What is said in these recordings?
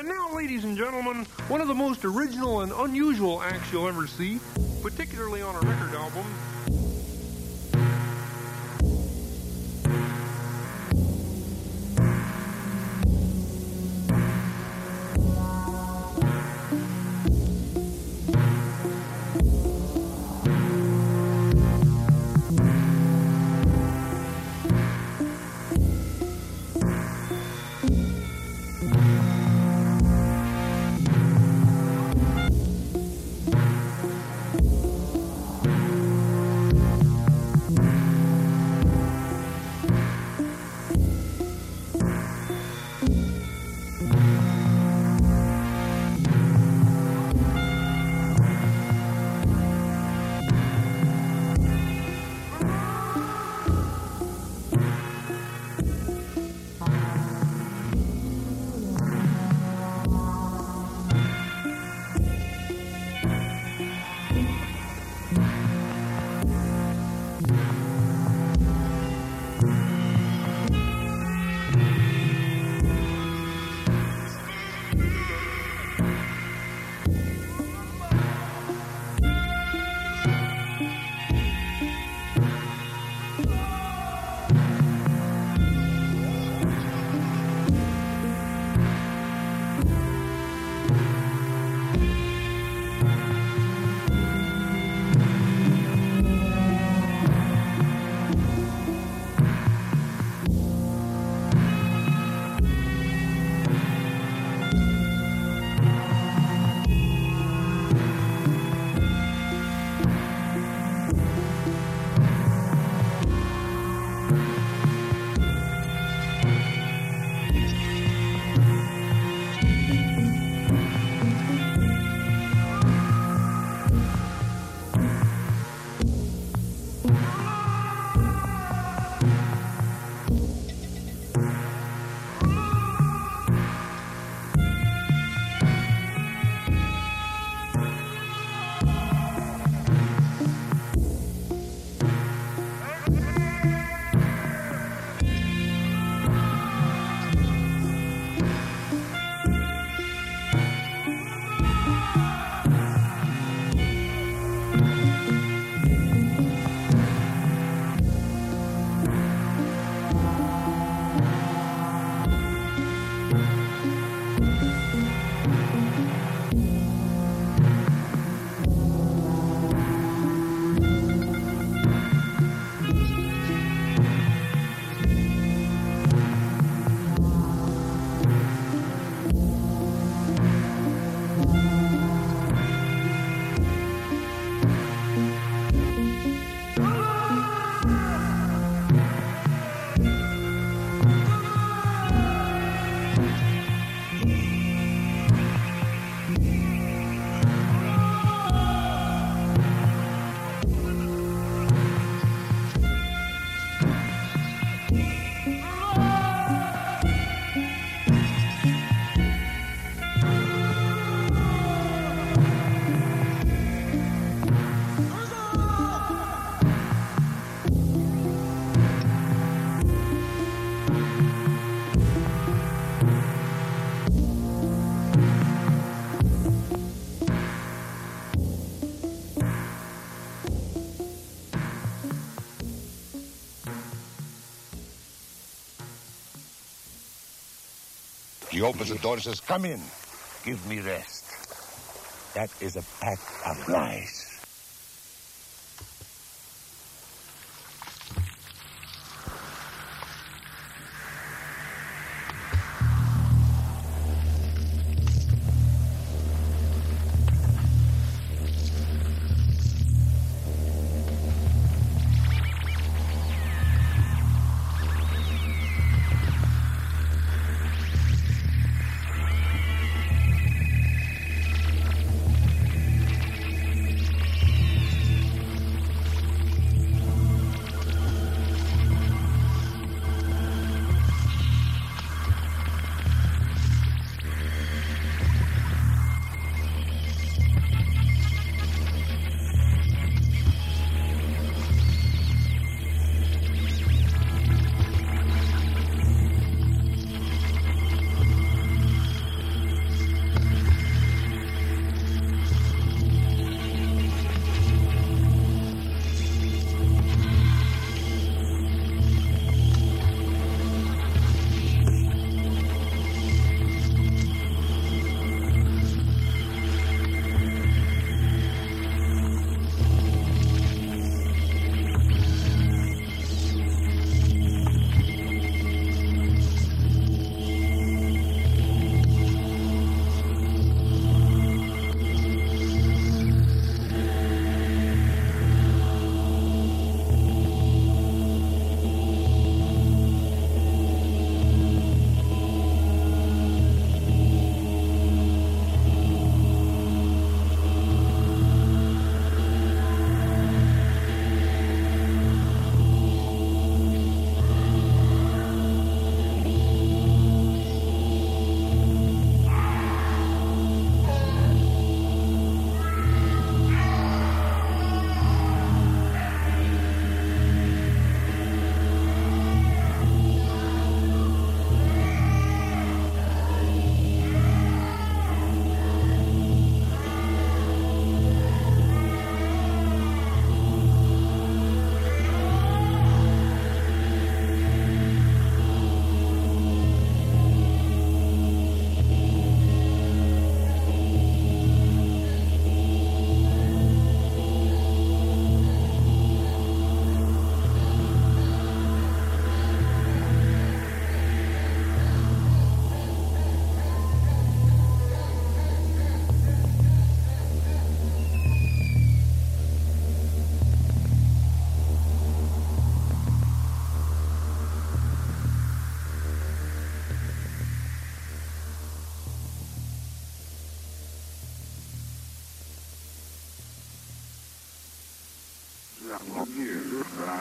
And now, ladies and gentlemen, one of the most original and unusual acts you'll ever see, particularly on a record album. He opens the door and says, Come in. Give me rest. That is a pack of lies.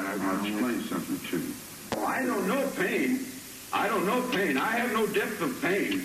I'll explain something to you. Oh, I don't know pain. I don't know pain. I have no depth of pain.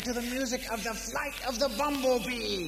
to the music of the flight of the bumblebee.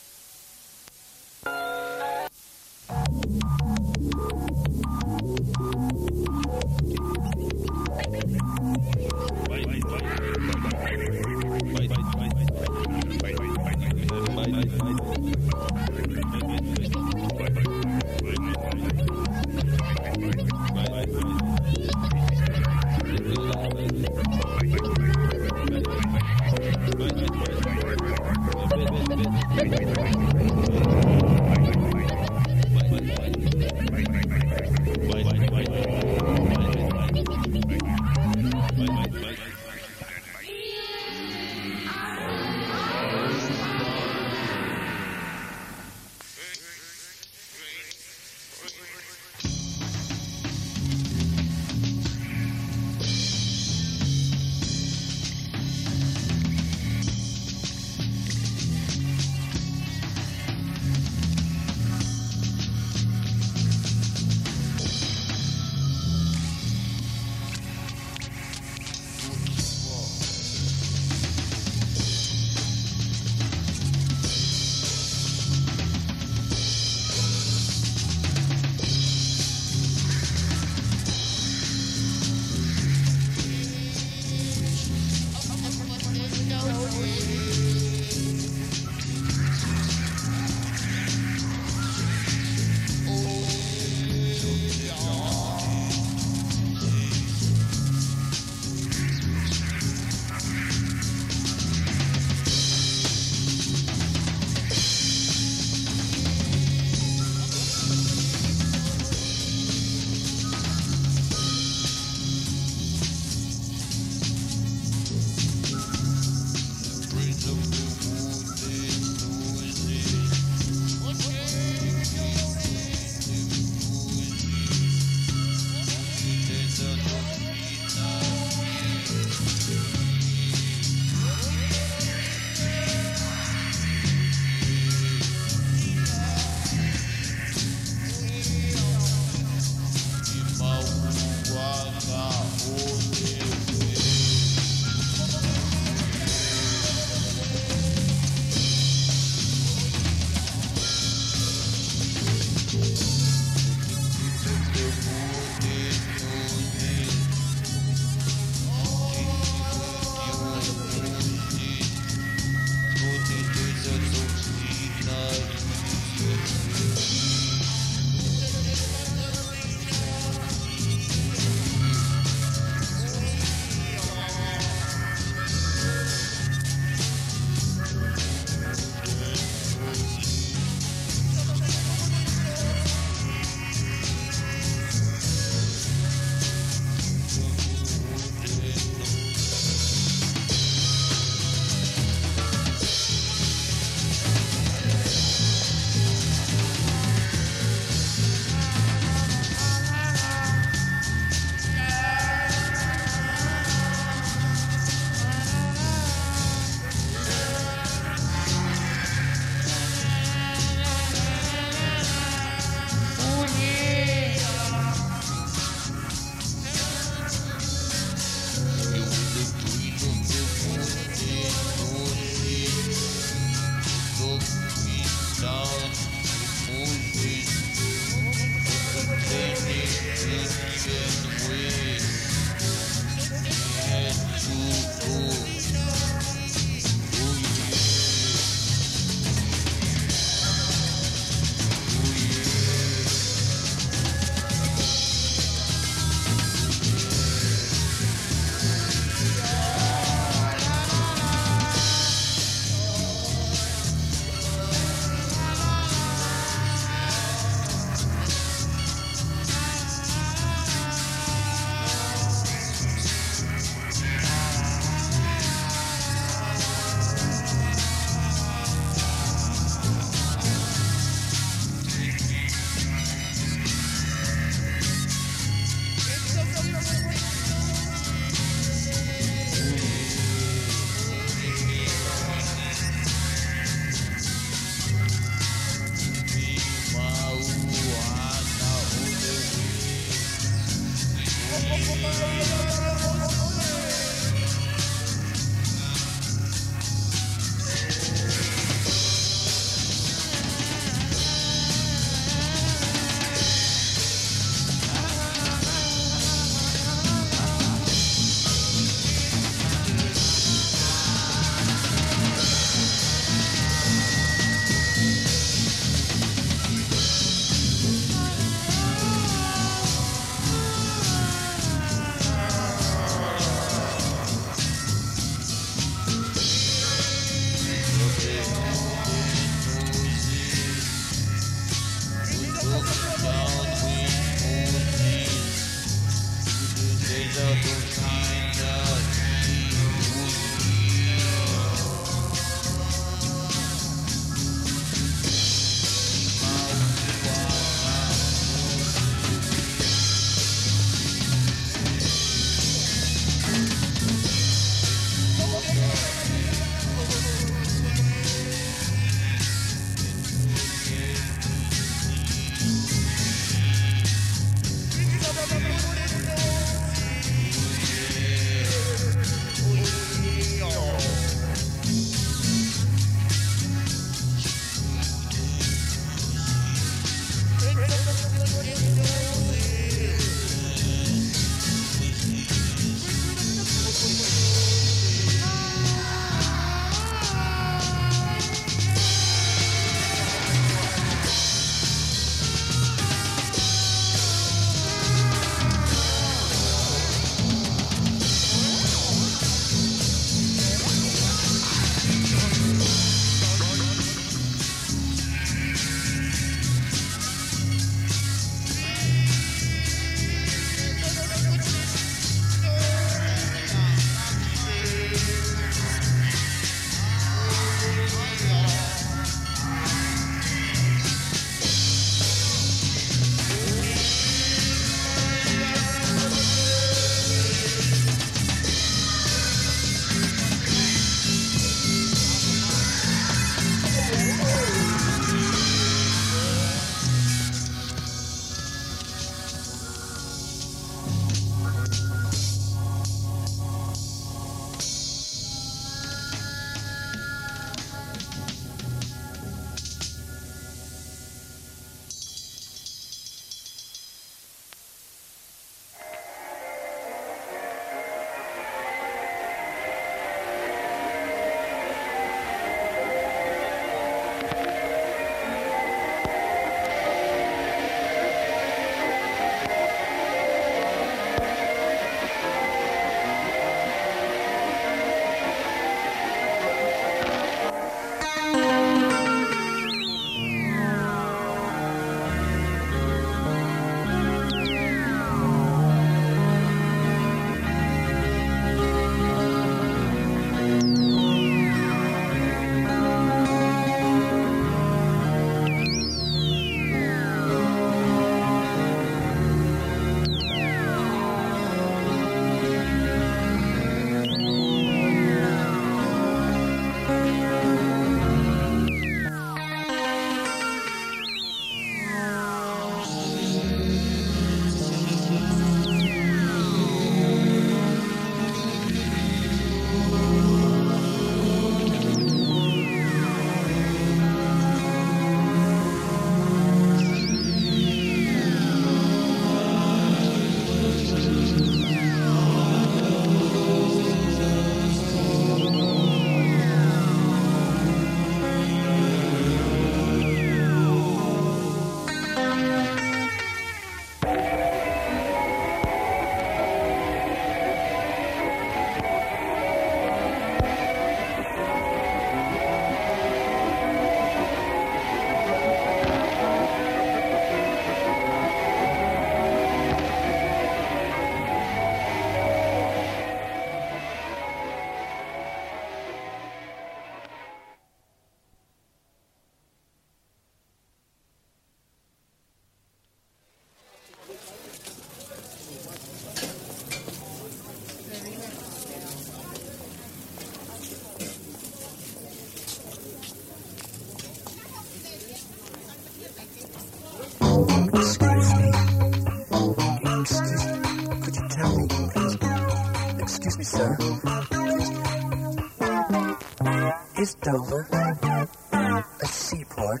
Is Dover a seaport?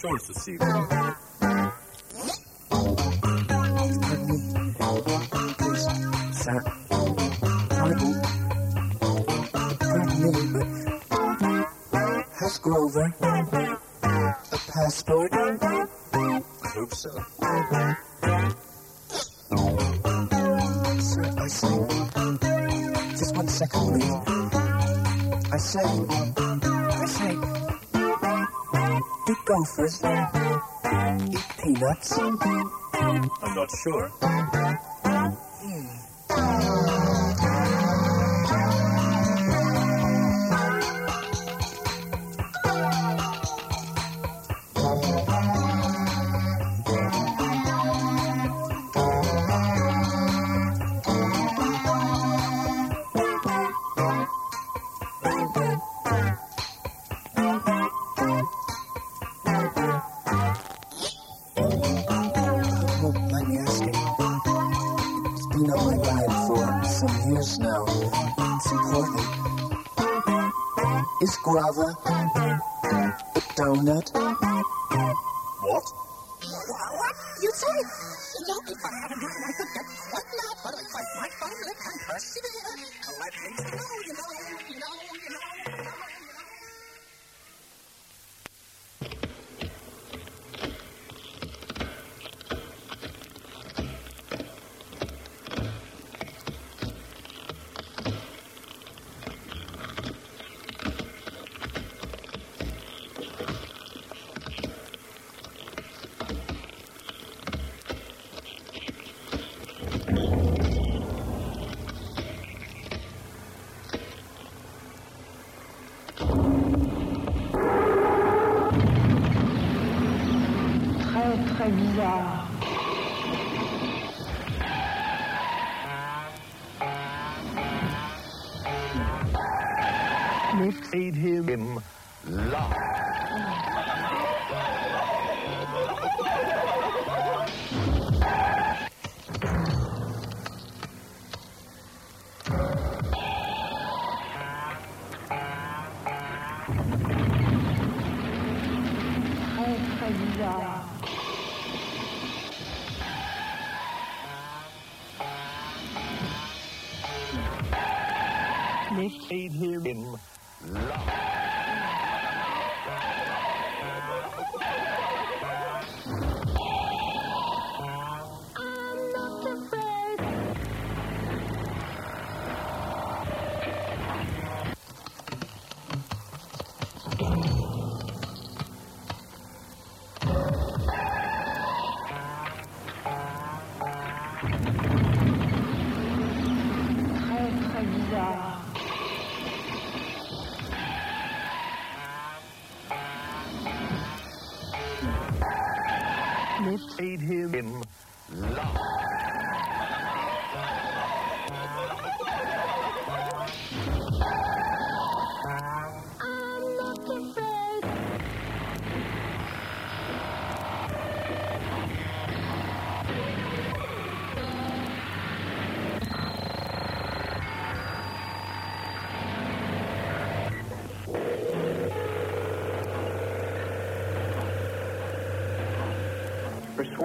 Sure, it's a seaport. Pardon me. Please, sir. Pardon. Pardon me, has Grover a passport? I hope so. I say. I say. Do gophers eat peanuts? I'm not sure. Look, I'm touchy, man. I know, you know, you know.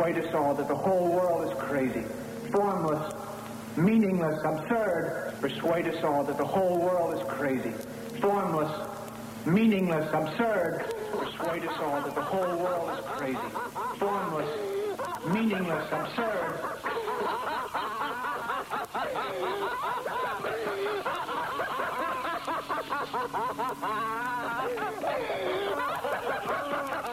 Persuade us all that the whole world is crazy, formless, meaningless, absurd. Persuade us all that the whole world is crazy, formless, meaningless, absurd. Persuade us all that the whole world is crazy, formless, meaningless, absurd.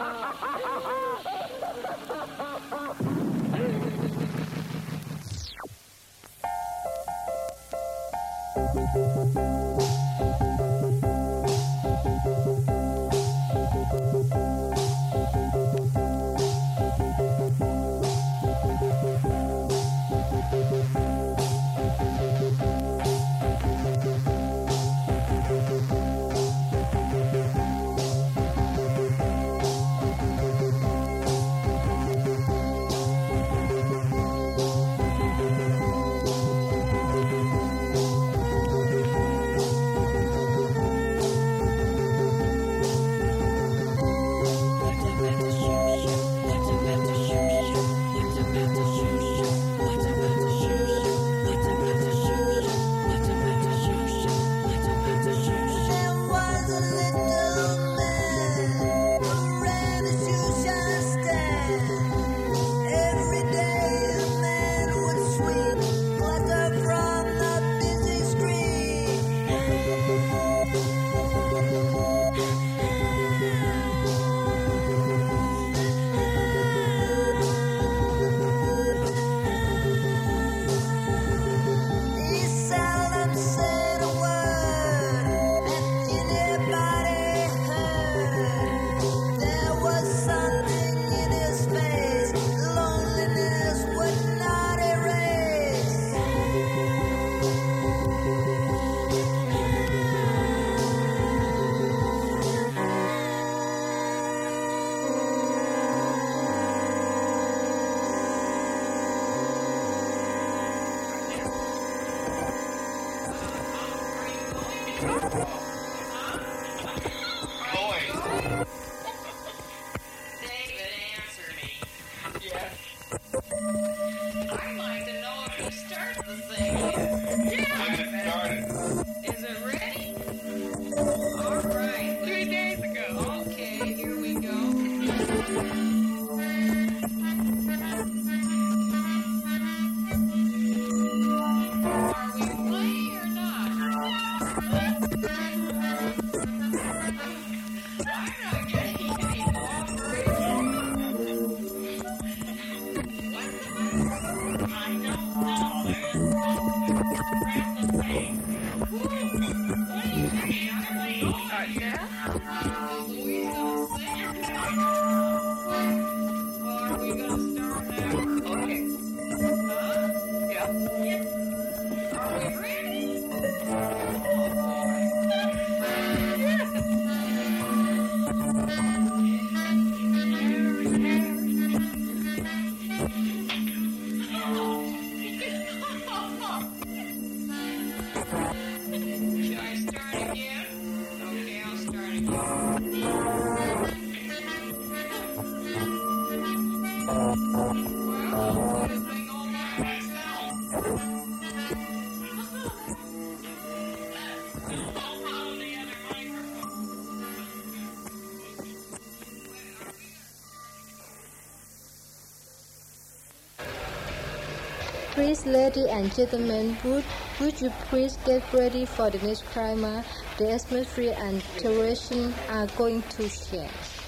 Ladies and gentlemen, would, would you please get ready for the next primer? The atmosphere and duration are going to change.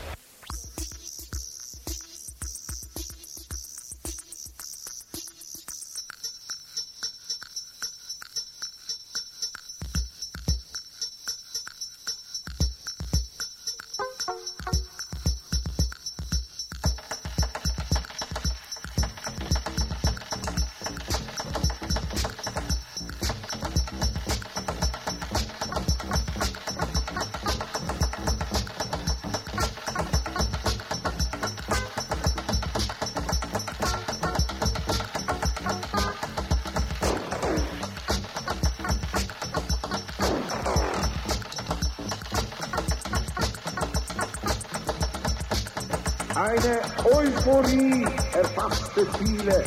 Euphorie erfasste viele,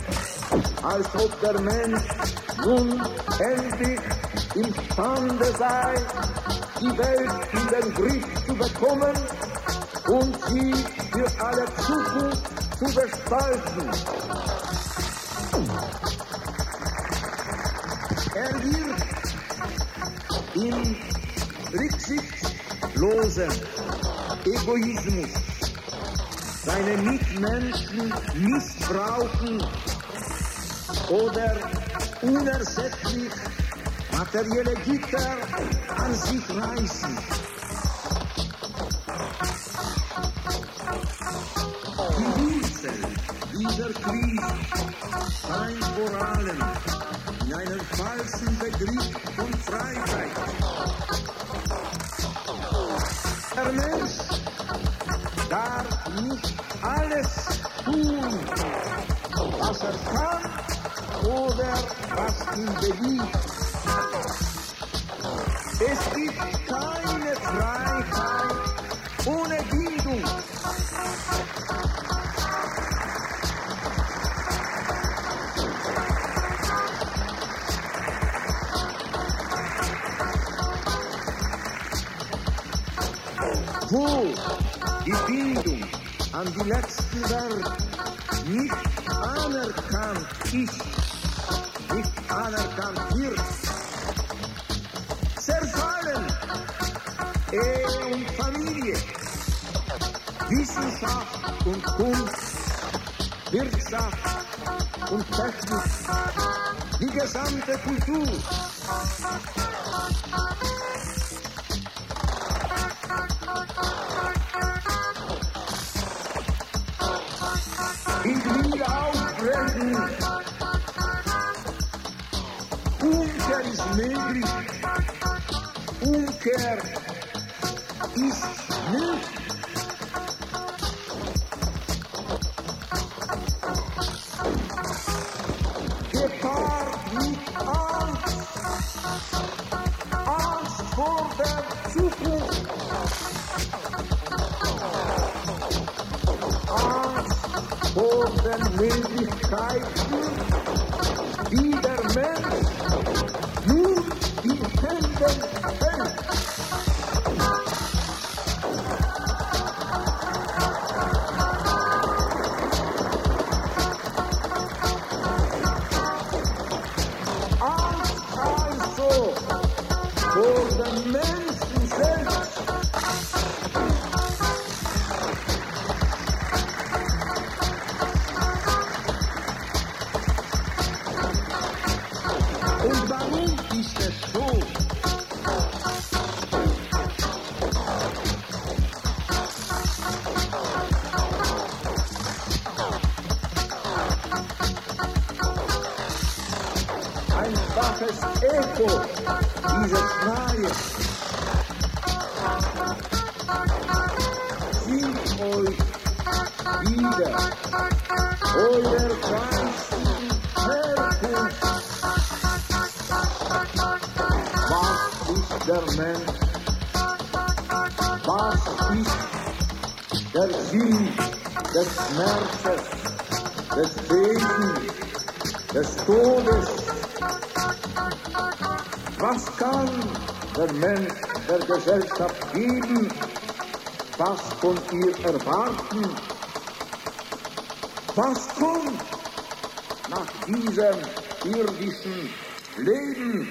als ob der Mensch nun endlich imstande sei, die Welt in den Griff zu bekommen und sie für alle Zukunft zu gestalten. Er wird im rücksichtslosen Egoismus seine Mitmenschen missbrauchen oder unersättlich materielle Güter an sich reißen. Ihn beliebt. Es gibt keine Freiheit ohne Bildung. Wo die Bildung an die letzten Welt nicht anerkannt ist, anerkannt wird, zerfallen. Ehe und Familie, Wissenschaft und Kunst, Wirtschaft und Technik, die gesamte Kultur. negre, um quer Schmerzes, des Wesens, des Todes? Was kann der Mensch der Gesellschaft geben? Was von ihr erwarten? Was kommt nach diesem irdischen Leben?